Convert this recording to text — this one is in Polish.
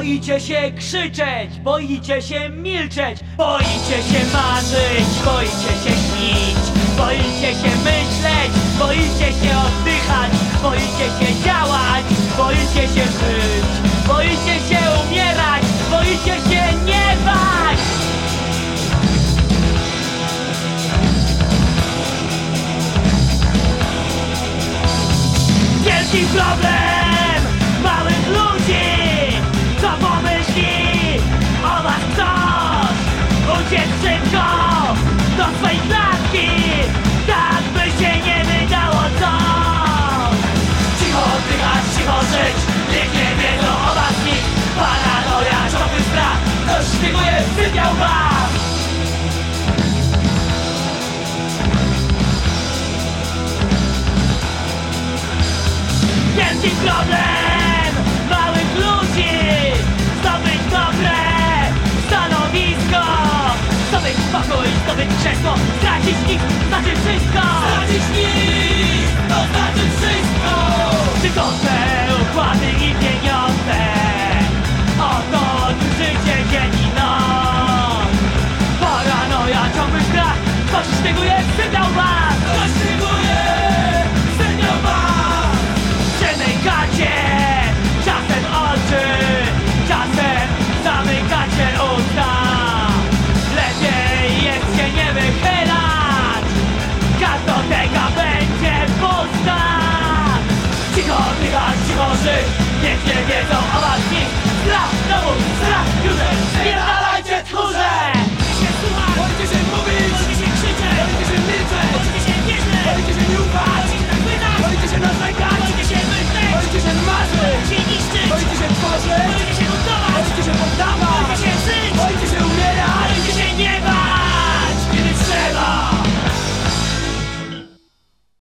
Boicie się krzyczeć, boicie się milczeć Boicie się marzyć, boicie się śnić Boicie się myśleć, boicie się oddychać Boicie się działać, boicie się żyć Boicie się umierać, boicie się nie bać. Wielki problem Wielki problem. Małych ludzi Zdobyć dobre stanowisko. Zdobyć spokój, zdobyć krzesło Stracić ich znaczy wszystko. Stracić